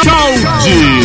チー！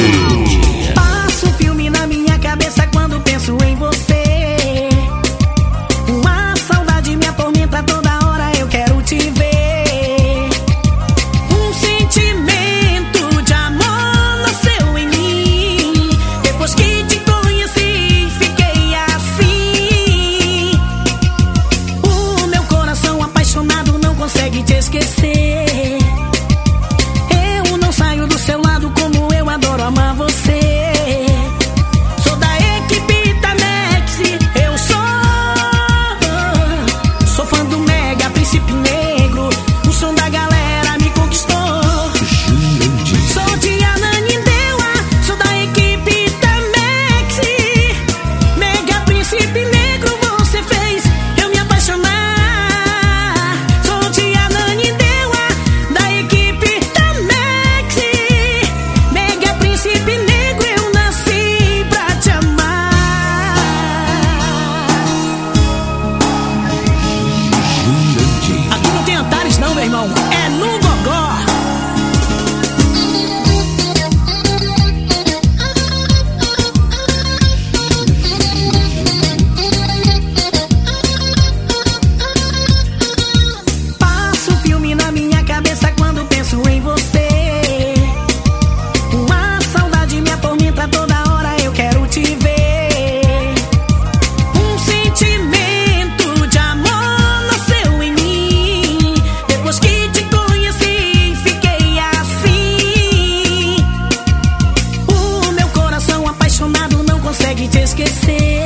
Não, meu irmão. É no esquecer.